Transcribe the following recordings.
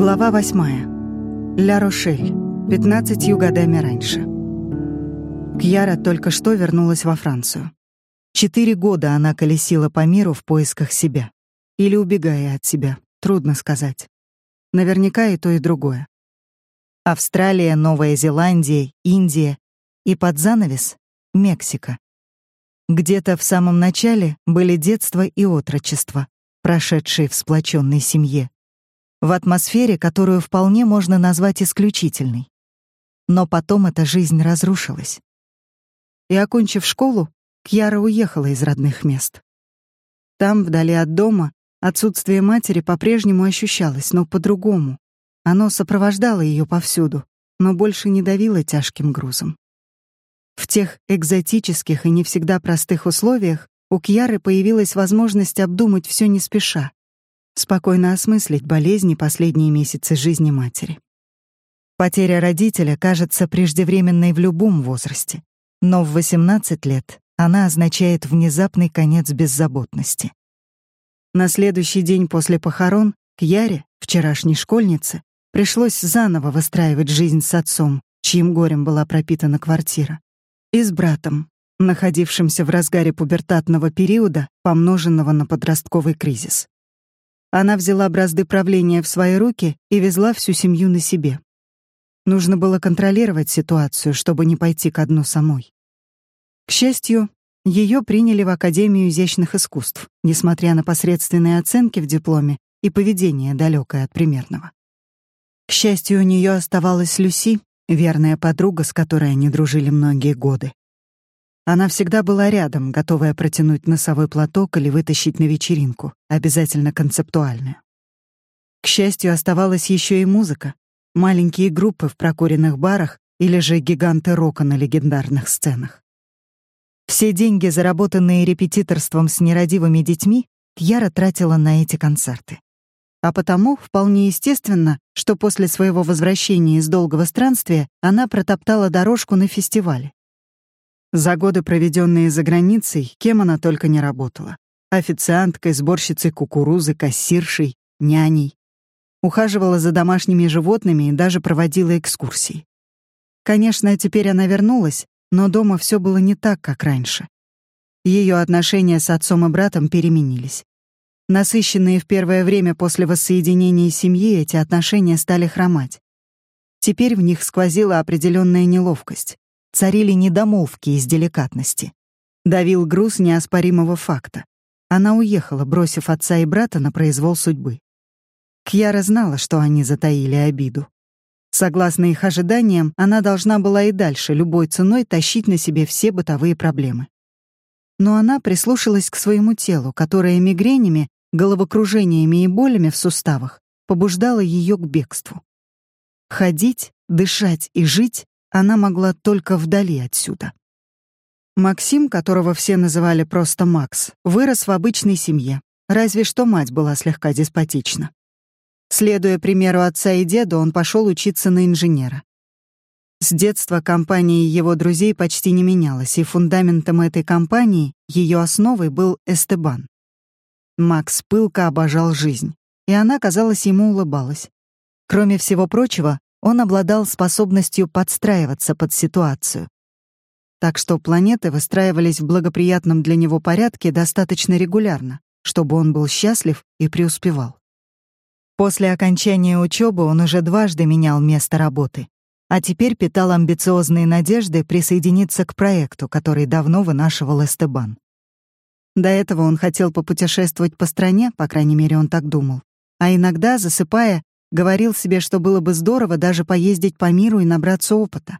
Глава восьмая. Ля Рошель. Пятнадцатью годами раньше. Кьяра только что вернулась во Францию. Четыре года она колесила по миру в поисках себя. Или убегая от себя, трудно сказать. Наверняка и то, и другое. Австралия, Новая Зеландия, Индия и под занавес — Мексика. Где-то в самом начале были детство и отрочество, прошедшие в сплоченной семье, в атмосфере, которую вполне можно назвать исключительной. Но потом эта жизнь разрушилась. И, окончив школу, Кьяра уехала из родных мест. Там, вдали от дома, отсутствие матери по-прежнему ощущалось, но по-другому. Оно сопровождало ее повсюду, но больше не давило тяжким грузом. В тех экзотических и не всегда простых условиях у Кьяры появилась возможность обдумать все не спеша, спокойно осмыслить болезни последние месяцы жизни матери. Потеря родителя кажется преждевременной в любом возрасте, но в 18 лет она означает внезапный конец беззаботности. На следующий день после похорон Кьяре, вчерашней школьнице, пришлось заново выстраивать жизнь с отцом, чьим горем была пропитана квартира и с братом, находившимся в разгаре пубертатного периода, помноженного на подростковый кризис. Она взяла бразды правления в свои руки и везла всю семью на себе. Нужно было контролировать ситуацию, чтобы не пойти ко дну самой. К счастью, ее приняли в Академию изящных искусств, несмотря на посредственные оценки в дипломе и поведение далекое от примерного. К счастью, у нее оставалась Люси, верная подруга, с которой они дружили многие годы. Она всегда была рядом, готовая протянуть носовой платок или вытащить на вечеринку, обязательно концептуальную. К счастью, оставалась еще и музыка, маленькие группы в прокуренных барах или же гиганты рока на легендарных сценах. Все деньги, заработанные репетиторством с нерадивыми детьми, Кьяра тратила на эти концерты. А потому вполне естественно, что после своего возвращения из долгого странствия она протоптала дорожку на фестивале. За годы, проведенные за границей, кем она только не работала. Официанткой, сборщицей кукурузы, кассиршей, няней. Ухаживала за домашними животными и даже проводила экскурсии. Конечно, теперь она вернулась, но дома все было не так, как раньше. Ее отношения с отцом и братом переменились. Насыщенные в первое время после воссоединения семьи эти отношения стали хромать. Теперь в них сквозила определенная неловкость. Царили недомолвки из деликатности. Давил груз неоспоримого факта. Она уехала, бросив отца и брата на произвол судьбы. Кьяра знала, что они затаили обиду. Согласно их ожиданиям, она должна была и дальше любой ценой тащить на себе все бытовые проблемы. Но она прислушалась к своему телу, которое мигренями головокружениями и болями в суставах побуждало ее к бегству. Ходить, дышать и жить она могла только вдали отсюда. Максим, которого все называли просто Макс, вырос в обычной семье, разве что мать была слегка деспотична. Следуя примеру отца и деда, он пошел учиться на инженера. С детства компания его друзей почти не менялась, и фундаментом этой компании, ее основой был Эстебан. Макс пылко обожал жизнь, и она, казалось, ему улыбалась. Кроме всего прочего, он обладал способностью подстраиваться под ситуацию. Так что планеты выстраивались в благоприятном для него порядке достаточно регулярно, чтобы он был счастлив и преуспевал. После окончания учебы он уже дважды менял место работы, а теперь питал амбициозные надежды присоединиться к проекту, который давно вынашивал Эстебан. До этого он хотел попутешествовать по стране, по крайней мере, он так думал. А иногда, засыпая, говорил себе, что было бы здорово даже поездить по миру и набраться опыта.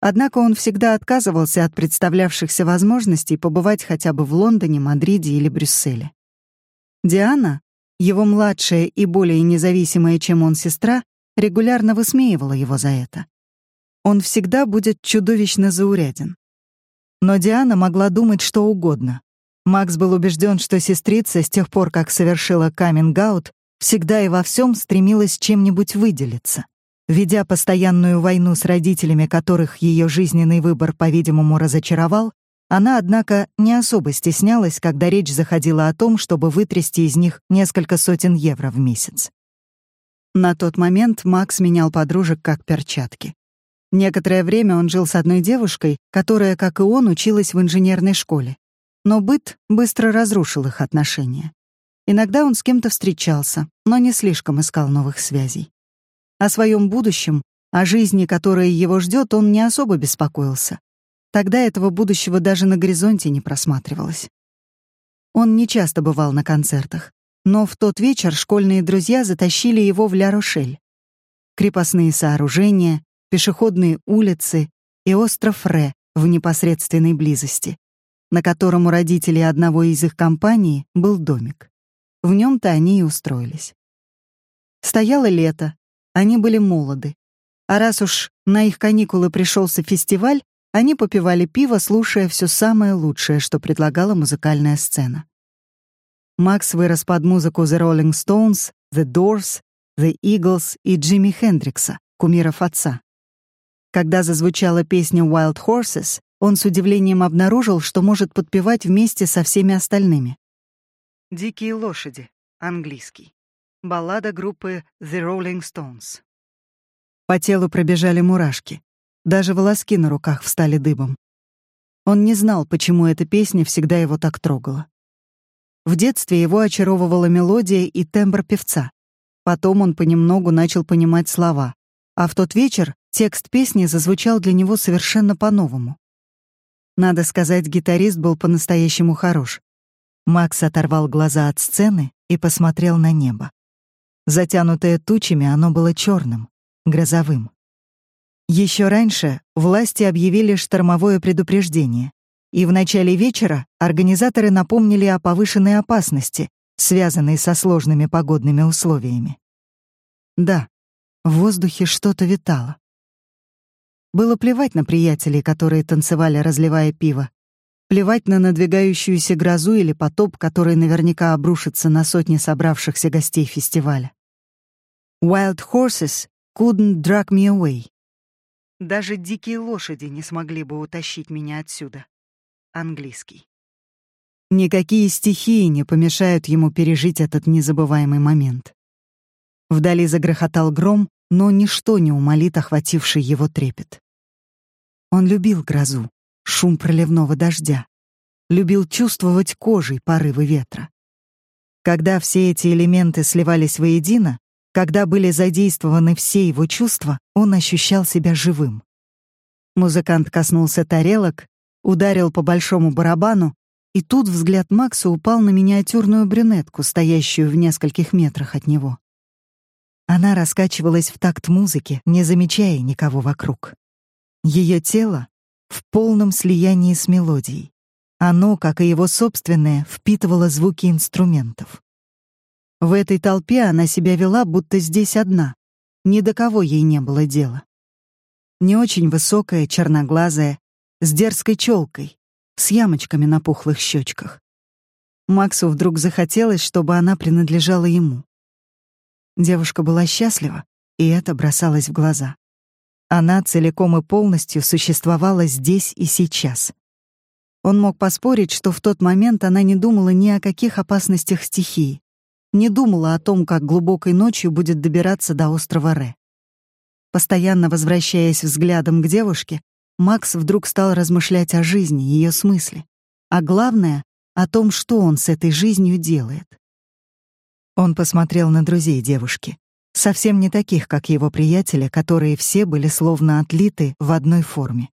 Однако он всегда отказывался от представлявшихся возможностей побывать хотя бы в Лондоне, Мадриде или Брюсселе. Диана, его младшая и более независимая, чем он сестра, регулярно высмеивала его за это. Он всегда будет чудовищно зауряден. Но Диана могла думать что угодно, Макс был убежден, что сестрица с тех пор, как совершила каминг-аут, всегда и во всем стремилась чем-нибудь выделиться. Ведя постоянную войну с родителями, которых ее жизненный выбор, по-видимому, разочаровал, она, однако, не особо стеснялась, когда речь заходила о том, чтобы вытрясти из них несколько сотен евро в месяц. На тот момент Макс менял подружек как перчатки. Некоторое время он жил с одной девушкой, которая, как и он, училась в инженерной школе. Но быт быстро разрушил их отношения. Иногда он с кем-то встречался, но не слишком искал новых связей. О своем будущем, о жизни, которая его ждет, он не особо беспокоился. Тогда этого будущего даже на горизонте не просматривалось. Он не часто бывал на концертах, но в тот вечер школьные друзья затащили его в Ля-Рошель. Крепостные сооружения, пешеходные улицы и остров Ре в непосредственной близости, на котором у родителей одного из их компаний был домик. В нем то они и устроились. Стояло лето, они были молоды. А раз уж на их каникулы пришелся фестиваль, они попивали пиво, слушая все самое лучшее, что предлагала музыкальная сцена. Макс вырос под музыку The Rolling Stones, The Doors, The Eagles и Джимми Хендрикса, кумиров отца. Когда зазвучала песня Wild Horses, он с удивлением обнаружил, что может подпевать вместе со всеми остальными. «Дикие лошади», английский. Баллада группы The Rolling Stones. По телу пробежали мурашки. Даже волоски на руках встали дыбом. Он не знал, почему эта песня всегда его так трогала. В детстве его очаровывала мелодия и тембр певца. Потом он понемногу начал понимать слова, а в тот вечер текст песни зазвучал для него совершенно по-новому. Надо сказать, гитарист был по-настоящему хорош. Макс оторвал глаза от сцены и посмотрел на небо. Затянутое тучами, оно было черным, грозовым. Еще раньше власти объявили штормовое предупреждение, и в начале вечера организаторы напомнили о повышенной опасности, связанной со сложными погодными условиями. Да, в воздухе что-то витало. Было плевать на приятелей, которые танцевали, разливая пиво. Плевать на надвигающуюся грозу или потоп, который наверняка обрушится на сотни собравшихся гостей фестиваля. Wild horses couldn't drag me away. Даже дикие лошади не смогли бы утащить меня отсюда. Английский. Никакие стихии не помешают ему пережить этот незабываемый момент. Вдали загрохотал гром, но ничто не умолит охвативший его трепет. Он любил грозу, шум проливного дождя, любил чувствовать кожей порывы ветра. Когда все эти элементы сливались воедино, когда были задействованы все его чувства, он ощущал себя живым. Музыкант коснулся тарелок, ударил по большому барабану, и тут взгляд Макса упал на миниатюрную брюнетку, стоящую в нескольких метрах от него. Она раскачивалась в такт музыки, не замечая никого вокруг. Ее тело в полном слиянии с мелодией. Оно, как и его собственное, впитывало звуки инструментов. В этой толпе она себя вела, будто здесь одна. Ни до кого ей не было дела. Не очень высокая, черноглазая, с дерзкой челкой, с ямочками на пухлых щечках. Максу вдруг захотелось, чтобы она принадлежала ему. Девушка была счастлива, и это бросалось в глаза. Она целиком и полностью существовала здесь и сейчас. Он мог поспорить, что в тот момент она не думала ни о каких опасностях стихии, не думала о том, как глубокой ночью будет добираться до острова Ре. Постоянно возвращаясь взглядом к девушке, Макс вдруг стал размышлять о жизни, ее смысле, а главное — о том, что он с этой жизнью делает. Он посмотрел на друзей девушки, совсем не таких, как его приятели, которые все были словно отлиты в одной форме.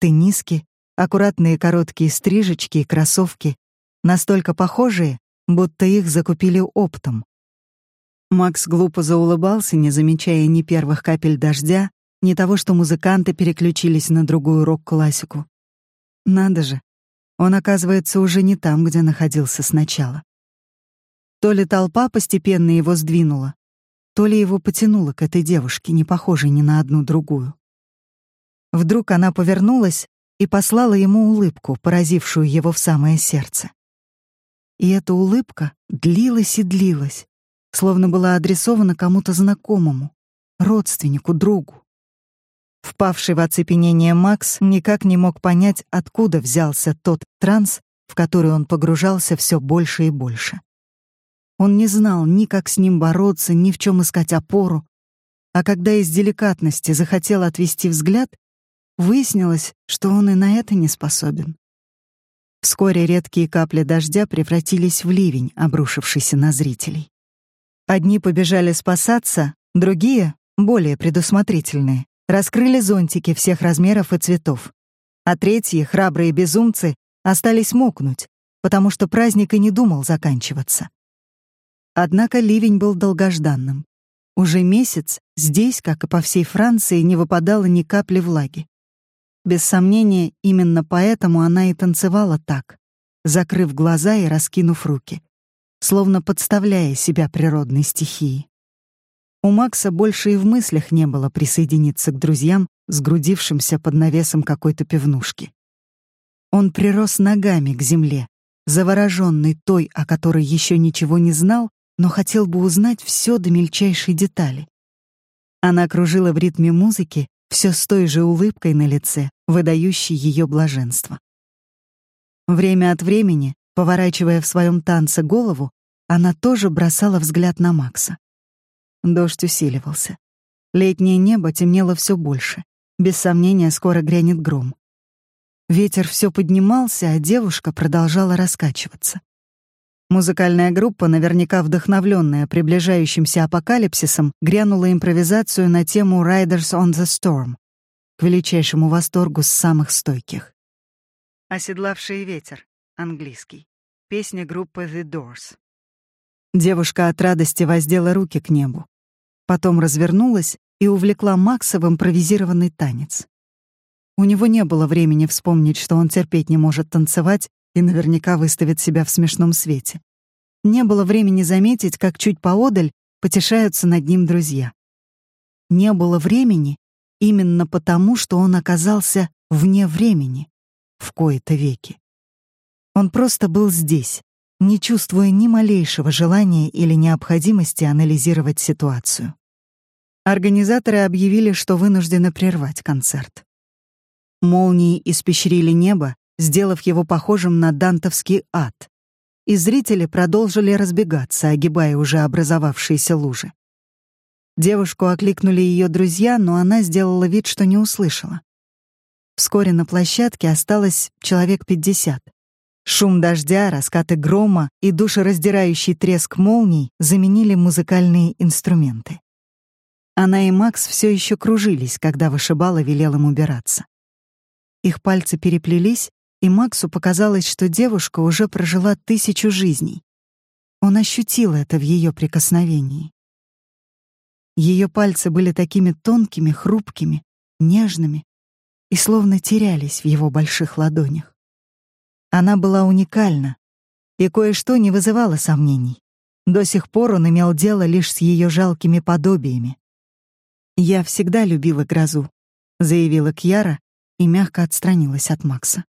Тенниски, аккуратные короткие стрижечки и кроссовки, настолько похожие, будто их закупили оптом. Макс глупо заулыбался, не замечая ни первых капель дождя, ни того, что музыканты переключились на другую рок-классику. Надо же, он оказывается уже не там, где находился сначала. То ли толпа постепенно его сдвинула, то ли его потянуло к этой девушке, не похожей ни на одну другую. Вдруг она повернулась и послала ему улыбку, поразившую его в самое сердце. И эта улыбка длилась и длилась, словно была адресована кому-то знакомому, родственнику, другу. Впавший в оцепенение Макс никак не мог понять, откуда взялся тот транс, в который он погружался все больше и больше. Он не знал ни как с ним бороться, ни в чем искать опору. А когда из деликатности захотел отвести взгляд, выяснилось, что он и на это не способен. Вскоре редкие капли дождя превратились в ливень, обрушившийся на зрителей. Одни побежали спасаться, другие, более предусмотрительные, раскрыли зонтики всех размеров и цветов. А третьи, храбрые безумцы, остались мокнуть, потому что праздник и не думал заканчиваться. Однако ливень был долгожданным. Уже месяц здесь, как и по всей Франции, не выпадало ни капли влаги. Без сомнения, именно поэтому она и танцевала так, закрыв глаза и раскинув руки, словно подставляя себя природной стихии. У Макса больше и в мыслях не было присоединиться к друзьям, сгрудившимся под навесом какой-то пивнушки. Он прирос ногами к земле, завороженный той, о которой еще ничего не знал, но хотел бы узнать все до мельчайшей детали. Она кружила в ритме музыки, все с той же улыбкой на лице, выдающей ее блаженство. Время от времени, поворачивая в своем танце голову, она тоже бросала взгляд на Макса. Дождь усиливался. Летнее небо темнело все больше. Без сомнения, скоро грянет гром. Ветер все поднимался, а девушка продолжала раскачиваться. Музыкальная группа, наверняка вдохновленная приближающимся апокалипсисом, грянула импровизацию на тему «Riders on the Storm» к величайшему восторгу с самых стойких. «Оседлавший ветер» — английский. Песня группы The Doors. Девушка от радости воздела руки к небу. Потом развернулась и увлекла Макса в импровизированный танец. У него не было времени вспомнить, что он терпеть не может танцевать и наверняка выставит себя в смешном свете. Не было времени заметить, как чуть поодаль потешаются над ним друзья. Не было времени именно потому, что он оказался вне времени в кои-то веки. Он просто был здесь, не чувствуя ни малейшего желания или необходимости анализировать ситуацию. Организаторы объявили, что вынуждены прервать концерт. Молнии испещрили небо, сделав его похожим на дантовский ад. И зрители продолжили разбегаться, огибая уже образовавшиеся лужи. Девушку окликнули ее друзья, но она сделала вид, что не услышала. Вскоре на площадке осталось человек пятьдесят. Шум дождя, раскаты грома и душераздирающий треск молний заменили музыкальные инструменты. Она и Макс все еще кружились, когда вышибала велел им убираться. Их пальцы переплелись, и Максу показалось, что девушка уже прожила тысячу жизней. Он ощутил это в ее прикосновении. Ее пальцы были такими тонкими, хрупкими, нежными и словно терялись в его больших ладонях. Она была уникальна, и кое-что не вызывало сомнений. До сих пор он имел дело лишь с ее жалкими подобиями. «Я всегда любила грозу», — заявила Кьяра и мягко отстранилась от Макса.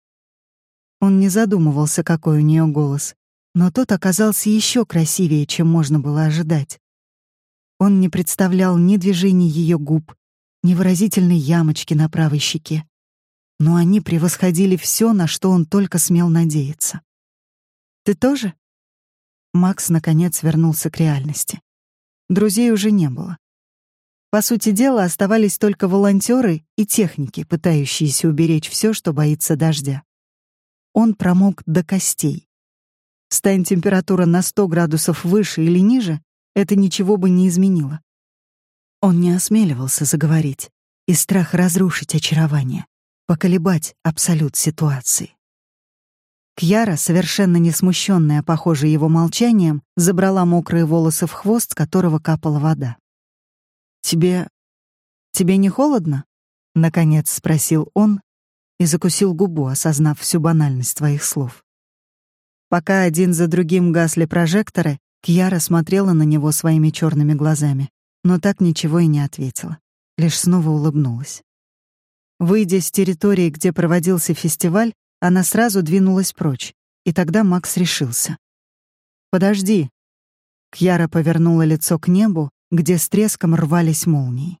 Он не задумывался, какой у нее голос, но тот оказался еще красивее, чем можно было ожидать. Он не представлял ни движений ее губ, ни выразительной ямочки на правой щеке, но они превосходили все, на что он только смел надеяться. «Ты тоже?» Макс, наконец, вернулся к реальности. Друзей уже не было. По сути дела, оставались только волонтеры и техники, пытающиеся уберечь все, что боится дождя. Он промок до костей. Стань температура на 100 градусов выше или ниже, это ничего бы не изменило. Он не осмеливался заговорить, и страх разрушить очарование, поколебать абсолют ситуации. Кьяра, совершенно не смущенная, похоже, его молчанием, забрала мокрые волосы в хвост, с которого капала вода. «Тебе... тебе не холодно?» — наконец спросил он, и закусил губу, осознав всю банальность твоих слов. Пока один за другим гасли прожекторы, Кьяра смотрела на него своими черными глазами, но так ничего и не ответила, лишь снова улыбнулась. Выйдя с территории, где проводился фестиваль, она сразу двинулась прочь, и тогда Макс решился. «Подожди». Кьяра повернула лицо к небу, где с треском рвались молнии.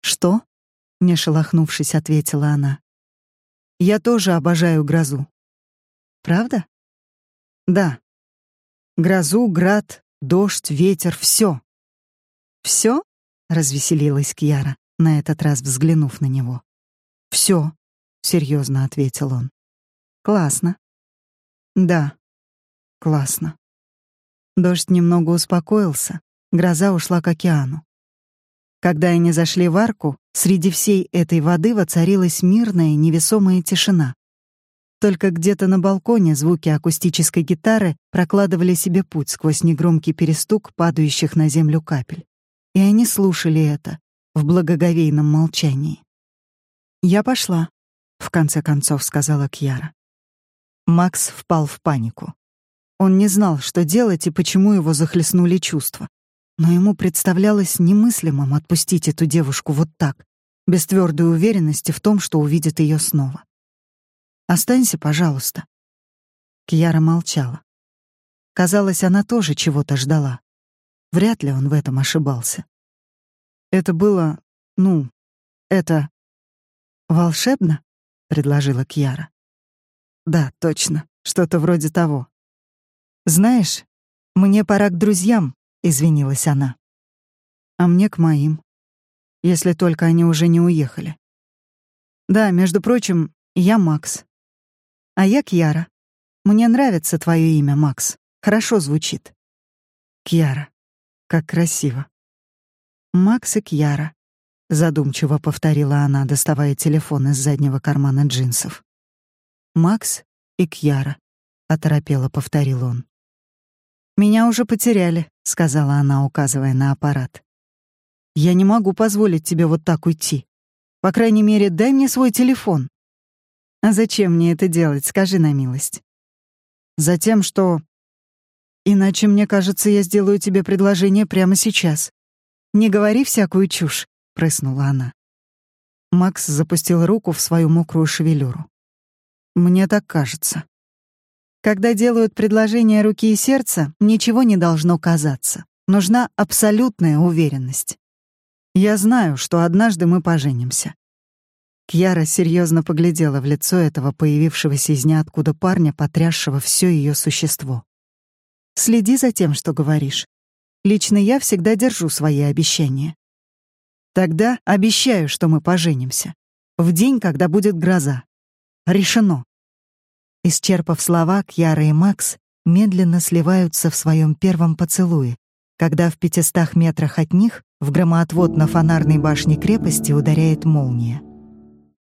«Что?» — не шелохнувшись, ответила она. Я тоже обожаю грозу. Правда? Да. Грозу, град, дождь, ветер, все. Все? развеселилась Кьяра, на этот раз взглянув на него. Все, серьезно ответил он. Классно. Да. Классно. Дождь немного успокоился, гроза ушла к океану. Когда они зашли в арку, среди всей этой воды воцарилась мирная, невесомая тишина. Только где-то на балконе звуки акустической гитары прокладывали себе путь сквозь негромкий перестук падающих на землю капель. И они слушали это в благоговейном молчании. «Я пошла», — в конце концов сказала Кьяра. Макс впал в панику. Он не знал, что делать и почему его захлестнули чувства. Но ему представлялось немыслимым отпустить эту девушку вот так, без твердой уверенности в том, что увидит ее снова. Останься, пожалуйста. Кьяра молчала. Казалось, она тоже чего-то ждала. Вряд ли он в этом ошибался. Это было, ну, это волшебно, предложила Кьяра. Да, точно, что-то вроде того. Знаешь, мне пора к друзьям, извинилась она. А мне к моим, если только они уже не уехали. Да, между прочим, я Макс. А я Кьяра. Мне нравится твое имя, Макс. Хорошо звучит. Кьяра. Как красиво. Макс и Кьяра. Задумчиво повторила она, доставая телефон из заднего кармана джинсов. Макс и Кьяра. Оторопело повторил он. «Меня уже потеряли», — сказала она, указывая на аппарат. «Я не могу позволить тебе вот так уйти. По крайней мере, дай мне свой телефон». А зачем мне это делать, скажи на милость? Затем, что... Иначе, мне кажется, я сделаю тебе предложение прямо сейчас. Не говори всякую чушь, прыснула она. Макс запустил руку в свою мокрую шевелюру. Мне так кажется. Когда делают предложение руки и сердца, ничего не должно казаться. Нужна абсолютная уверенность. Я знаю, что однажды мы поженимся. Кьяра серьезно поглядела в лицо этого появившегося из ниоткуда парня, потрясшего все ее существо. «Следи за тем, что говоришь. Лично я всегда держу свои обещания. Тогда обещаю, что мы поженимся. В день, когда будет гроза. Решено». Исчерпав слова, Кьяра и Макс медленно сливаются в своем первом поцелуе, когда в пятистах метрах от них в громоотвод на фонарной башне крепости ударяет молния.